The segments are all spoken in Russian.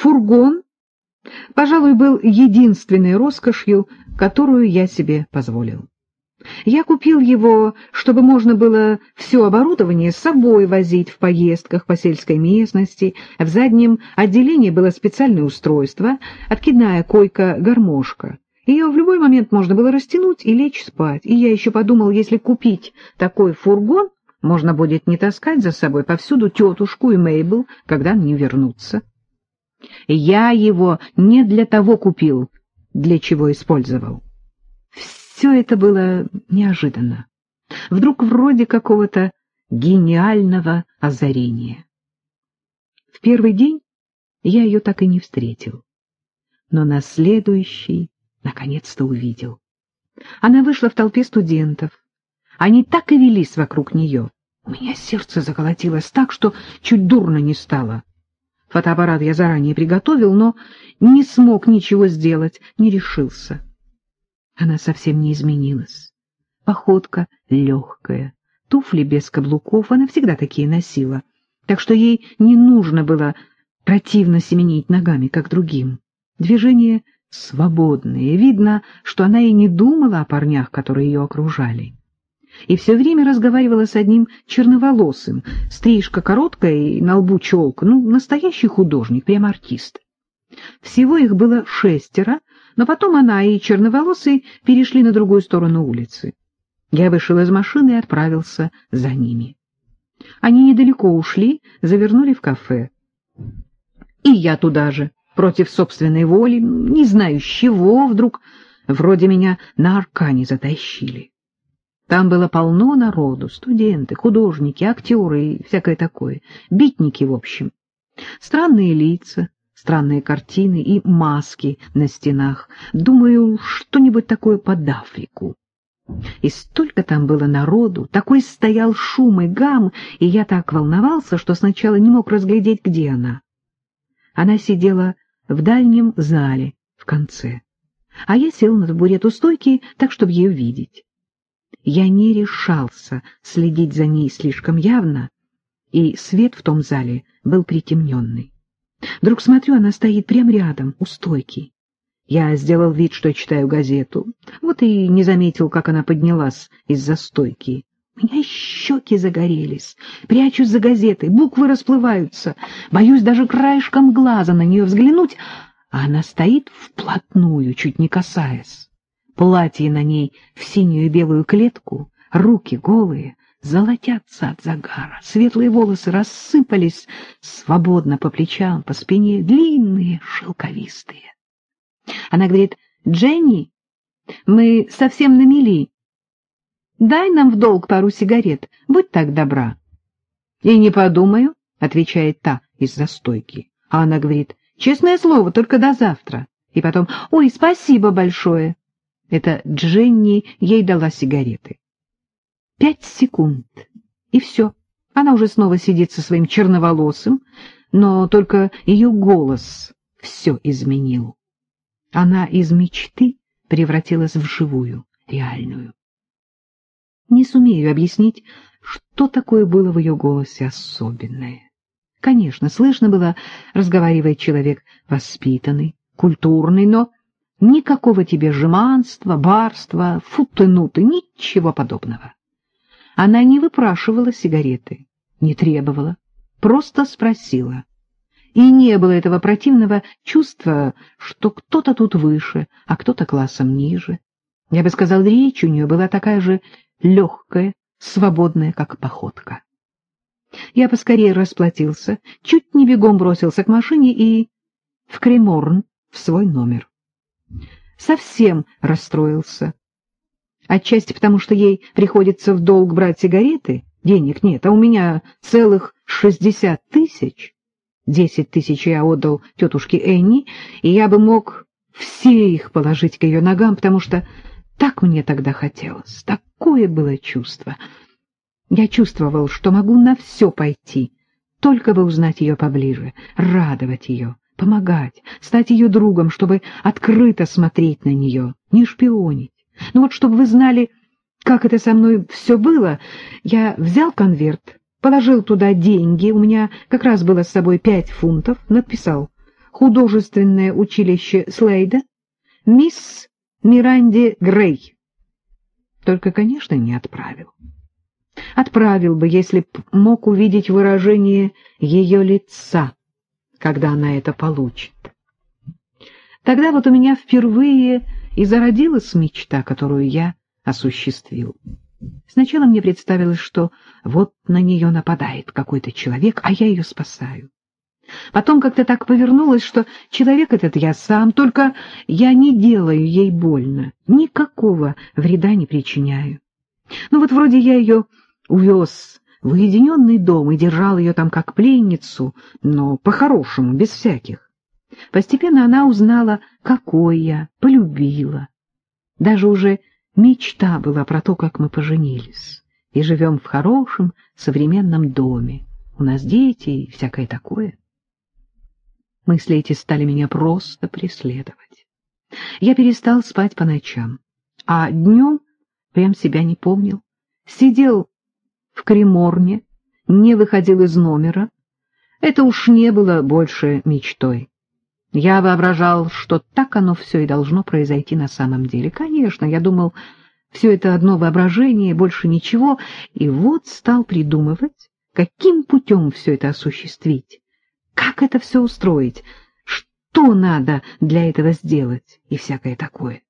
Фургон, пожалуй, был единственной роскошью, которую я себе позволил. Я купил его, чтобы можно было все оборудование с собой возить в поездках по сельской местности. В заднем отделении было специальное устройство, откидная койка-гармошка. Ее в любой момент можно было растянуть и лечь спать. И я еще подумал, если купить такой фургон, можно будет не таскать за собой повсюду тетушку и Мейбл, когда они вернутся. Я его не для того купил, для чего использовал. Все это было неожиданно. Вдруг вроде какого-то гениального озарения. В первый день я ее так и не встретил, но на следующий наконец-то увидел. Она вышла в толпе студентов. Они так и велись вокруг нее. У меня сердце заколотилось так, что чуть дурно не стало. Фотоаппарат я заранее приготовил, но не смог ничего сделать, не решился. Она совсем не изменилась. Походка легкая, туфли без каблуков, она всегда такие носила, так что ей не нужно было противно семенить ногами, как другим. Движения свободные, видно, что она и не думала о парнях, которые ее окружали и все время разговаривала с одним черноволосым, стрижка короткая и на лбу челка, ну, настоящий художник, прям артист. Всего их было шестеро, но потом она и черноволосый перешли на другую сторону улицы. Я вышел из машины и отправился за ними. Они недалеко ушли, завернули в кафе. И я туда же, против собственной воли, не знаю с чего, вдруг вроде меня на аркане затащили. Там было полно народу, студенты, художники, актеры и всякое такое, битники, в общем. Странные лица, странные картины и маски на стенах. Думаю, что-нибудь такое под Африку. И столько там было народу, такой стоял шум и гам, и я так волновался, что сначала не мог разглядеть, где она. Она сидела в дальнем зале, в конце, а я сел на табурет у стойки, так, чтобы ее видеть. Я не решался следить за ней слишком явно, и свет в том зале был притемненный. Вдруг смотрю, она стоит прямо рядом, у стойки. Я сделал вид, что читаю газету, вот и не заметил, как она поднялась из-за стойки. У меня щеки загорелись, прячусь за газетой, буквы расплываются, боюсь даже краешком глаза на нее взглянуть, а она стоит вплотную, чуть не касаясь. Платье на ней в синюю и белую клетку, руки голые, золотятся от загара, светлые волосы рассыпались свободно по плечам, по спине, длинные, шелковистые. Она говорит, «Дженни, мы совсем на мели. Дай нам в долг пару сигарет, будь так добра». «И не подумаю», — отвечает та из-за стойки. А она говорит, «Честное слово, только до завтра». И потом, «Ой, спасибо большое». Это Дженни ей дала сигареты. Пять секунд, и все. Она уже снова сидит со своим черноволосым, но только ее голос все изменил. Она из мечты превратилась в живую, реальную. Не сумею объяснить, что такое было в ее голосе особенное. Конечно, слышно было, разговаривает человек воспитанный, культурный, но Никакого тебе жеманства, барства, футынуты, ничего подобного. Она не выпрашивала сигареты, не требовала, просто спросила. И не было этого противного чувства, что кто-то тут выше, а кто-то классом ниже. Я бы сказал, речь у нее была такая же легкая, свободная, как походка. Я поскорее расплатился, чуть не бегом бросился к машине и в Креморн, в свой номер совсем расстроился. Отчасти потому, что ей приходится в долг брать сигареты, денег нет, а у меня целых шестьдесят тысяч. Десять тысяч я отдал тетушке Энни, и я бы мог все их положить к ее ногам, потому что так мне тогда хотелось, такое было чувство. Я чувствовал, что могу на все пойти, только бы узнать ее поближе, радовать ее, помогать, стать ее другом, чтобы открыто смотреть на нее, не шпионить. Ну вот, чтобы вы знали, как это со мной все было, я взял конверт, положил туда деньги, у меня как раз было с собой пять фунтов, написал художественное училище Слейда, мисс Миранди Грей. Только, конечно, не отправил. Отправил бы, если б мог увидеть выражение ее лица, когда она это получит. Тогда вот у меня впервые и зародилась мечта, которую я осуществил. Сначала мне представилось, что вот на нее нападает какой-то человек, а я ее спасаю. Потом как-то так повернулось, что человек этот я сам, только я не делаю ей больно, никакого вреда не причиняю. Ну вот вроде я ее увез в уединенный дом и держал ее там как пленницу, но по-хорошему, без всяких. Постепенно она узнала, какой я, полюбила. Даже уже мечта была про то, как мы поженились и живем в хорошем современном доме. У нас дети и всякое такое. Мысли эти стали меня просто преследовать. Я перестал спать по ночам, а днем прям себя не помнил. Сидел в креморне, не выходил из номера. Это уж не было больше мечтой. Я воображал, что так оно все и должно произойти на самом деле. Конечно, я думал, все это одно воображение, больше ничего, и вот стал придумывать, каким путем все это осуществить. Как это все устроить? Что надо для этого сделать? И всякое такое.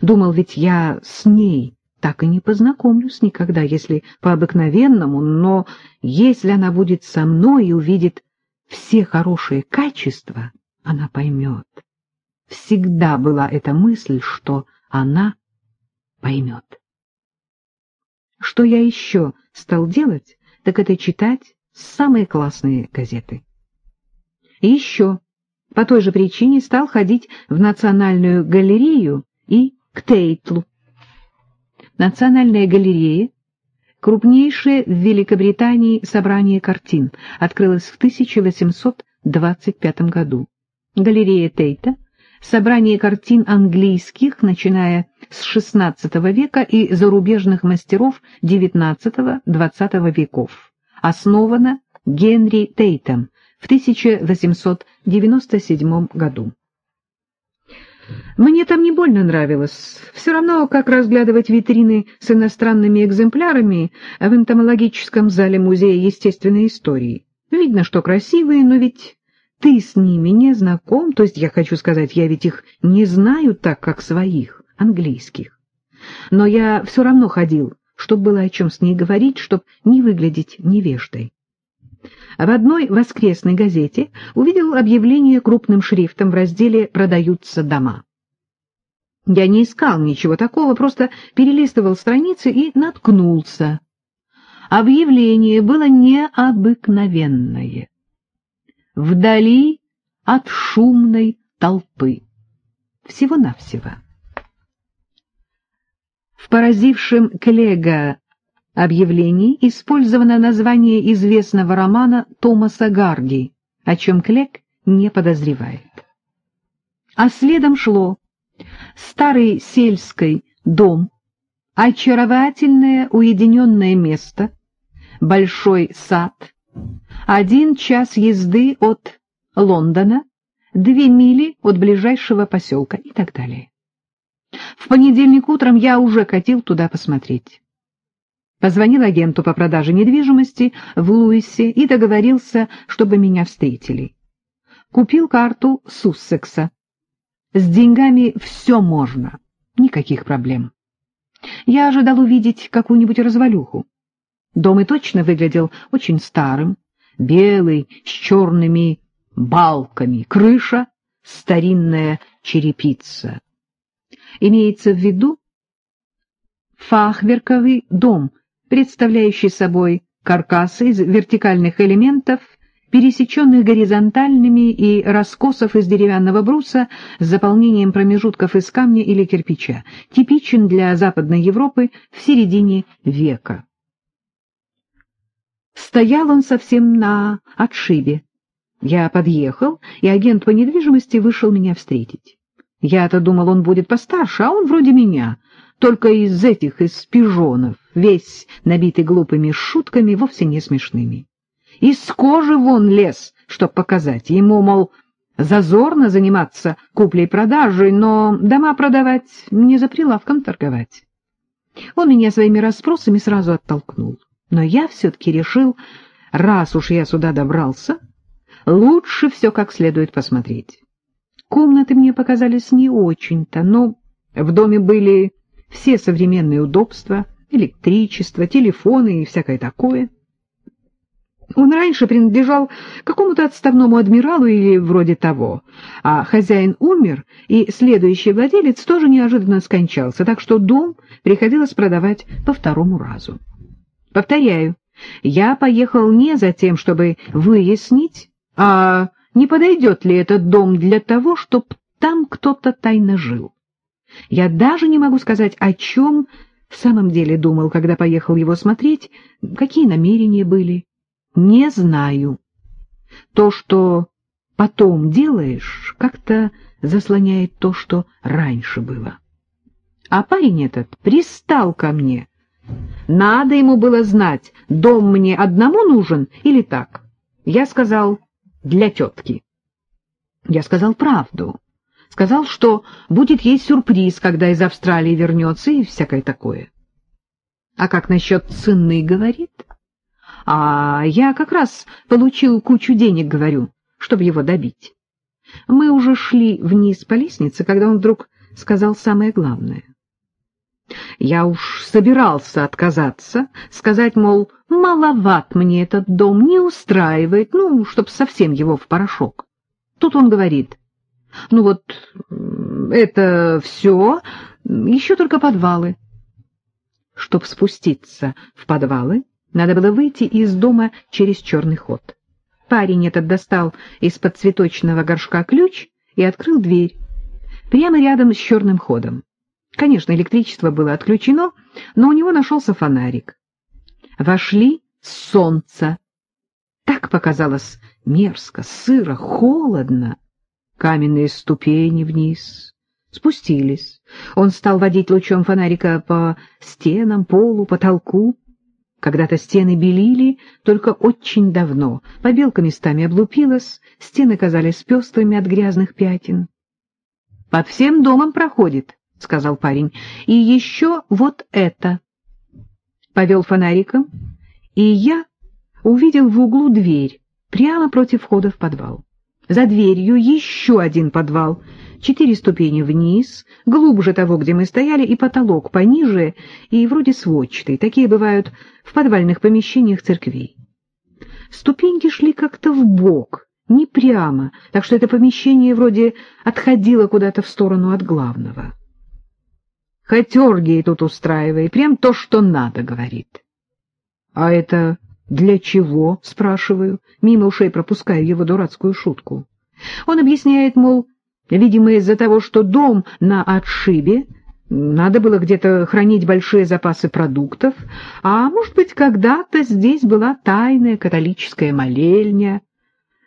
Думал, ведь я с ней так и не познакомлюсь никогда, если по-обыкновенному, но если она будет со мной и увидит все хорошие качества, она поймет. Всегда была эта мысль, что она поймет. Что я еще стал делать, так это читать самые классные газеты. И еще по той же причине стал ходить в Национальную галерею и к Тейтлу. Национальная галерея, крупнейшее в Великобритании собрание картин, открылась в 1825 году. Галерея Тейта — собрание картин английских, начиная с XVI века и зарубежных мастеров XIX-XX веков основана Генри Тейтом в 1897 году. Мне там не больно нравилось. Все равно, как разглядывать витрины с иностранными экземплярами в энтомологическом зале Музея естественной истории. Видно, что красивые, но ведь ты с ними не знаком, то есть я хочу сказать, я ведь их не знаю так, как своих, английских. Но я все равно ходил чтобы было о чем с ней говорить, чтобы не выглядеть невеждой. В одной воскресной газете увидел объявление крупным шрифтом в разделе «Продаются дома». Я не искал ничего такого, просто перелистывал страницы и наткнулся. Объявление было необыкновенное. Вдали от шумной толпы. Всего-навсего. В поразившем Клега объявлении использовано название известного романа Томаса Гарди, о чем Клег не подозревает. А следом шло старый сельский дом, очаровательное уединенное место, большой сад, один час езды от Лондона, две мили от ближайшего поселка и так далее. В понедельник утром я уже катил туда посмотреть. Позвонил агенту по продаже недвижимости в Луисе и договорился, чтобы меня встретили. Купил карту Суссекса. С деньгами все можно, никаких проблем. Я ожидал увидеть какую-нибудь развалюху. Дом и точно выглядел очень старым, белый, с черными балками, крыша — старинная черепица. Имеется в виду фахверковый дом, представляющий собой каркасы из вертикальных элементов, пересеченных горизонтальными и раскосов из деревянного бруса с заполнением промежутков из камня или кирпича, типичен для Западной Европы в середине века. Стоял он совсем на отшибе. Я подъехал, и агент по недвижимости вышел меня встретить. Я-то думал, он будет постарше, а он вроде меня, только из этих, из пижонов, весь набитый глупыми шутками, вовсе не смешными. Из кожи вон лез, чтоб показать ему, мол, зазорно заниматься куплей-продажей, но дома продавать не за прилавком торговать. Он меня своими расспросами сразу оттолкнул. Но я все-таки решил, раз уж я сюда добрался, лучше все как следует посмотреть. Комнаты мне показались не очень-то, но в доме были все современные удобства, электричество, телефоны и всякое такое. Он раньше принадлежал какому-то отставному адмиралу или вроде того, а хозяин умер, и следующий владелец тоже неожиданно скончался, так что дом приходилось продавать по второму разу. Повторяю, я поехал не за тем, чтобы выяснить, а не подойдет ли этот дом для того, чтобы там кто-то тайно жил. Я даже не могу сказать, о чем в самом деле думал, когда поехал его смотреть, какие намерения были. Не знаю. То, что потом делаешь, как-то заслоняет то, что раньше было. А парень этот пристал ко мне. Надо ему было знать, дом мне одному нужен или так. Я сказал, для тетки. Я сказал правду. Сказал, что будет ей сюрприз, когда из Австралии вернется и всякое такое. А как насчет цены, говорит? А я как раз получил кучу денег, говорю, чтобы его добить. Мы уже шли вниз по лестнице, когда он вдруг сказал самое главное. Я уж собирался отказаться, сказать, мол, маловат мне этот дом, не устраивает, ну, чтоб совсем его в порошок. Тут он говорит, ну вот, это все, еще только подвалы. Чтоб спуститься в подвалы, надо было выйти из дома через черный ход. Парень этот достал из-под цветочного горшка ключ и открыл дверь, прямо рядом с черным ходом. Конечно, электричество было отключено, но у него нашелся фонарик. Вошли с солнца. Так показалось мерзко, сыро, холодно. Каменные ступени вниз. Спустились. Он стал водить лучом фонарика по стенам, полу, потолку. Когда-то стены белили, только очень давно. Побелка местами облупилась, стены казались пестрыми от грязных пятен. «Под всем домом проходит», — сказал парень. «И еще вот это». Повел фонариком, и я увидел в углу дверь, прямо против входа в подвал. За дверью еще один подвал — четыре ступени вниз, глубже того, где мы стояли, и потолок пониже и вроде сводчатый. Такие бывают в подвальных помещениях церквей. Ступеньки шли как-то в бок, не прямо, так что это помещение вроде отходило куда-то в сторону от главного. Хоть оргии тут устраивай, прям то, что надо, говорит. — А это для чего? — спрашиваю, мимо ушей пропускаю его дурацкую шутку. Он объясняет, мол, Видимо, из-за того, что дом на отшибе, надо было где-то хранить большие запасы продуктов, а, может быть, когда-то здесь была тайная католическая молельня.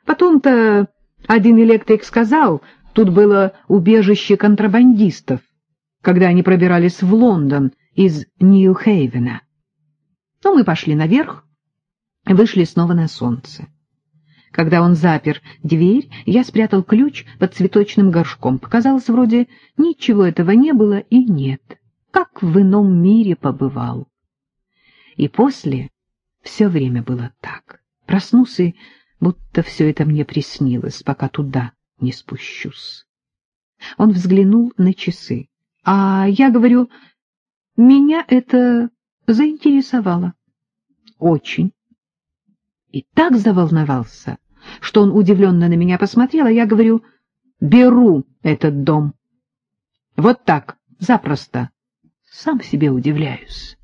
Потом-то один электрик сказал, тут было убежище контрабандистов, когда они пробирались в Лондон из Нью-Хейвена. Но мы пошли наверх, вышли снова на солнце. Когда он запер дверь, я спрятал ключ под цветочным горшком. Показалось, вроде ничего этого не было и нет. Как в ином мире побывал. И после все время было так. Проснулся, будто все это мне приснилось, пока туда не спущусь. Он взглянул на часы. А я говорю, меня это заинтересовало. Очень. И так заволновался, что он удивленно на меня посмотрел, а я говорю, беру этот дом. Вот так, запросто. Сам себе удивляюсь.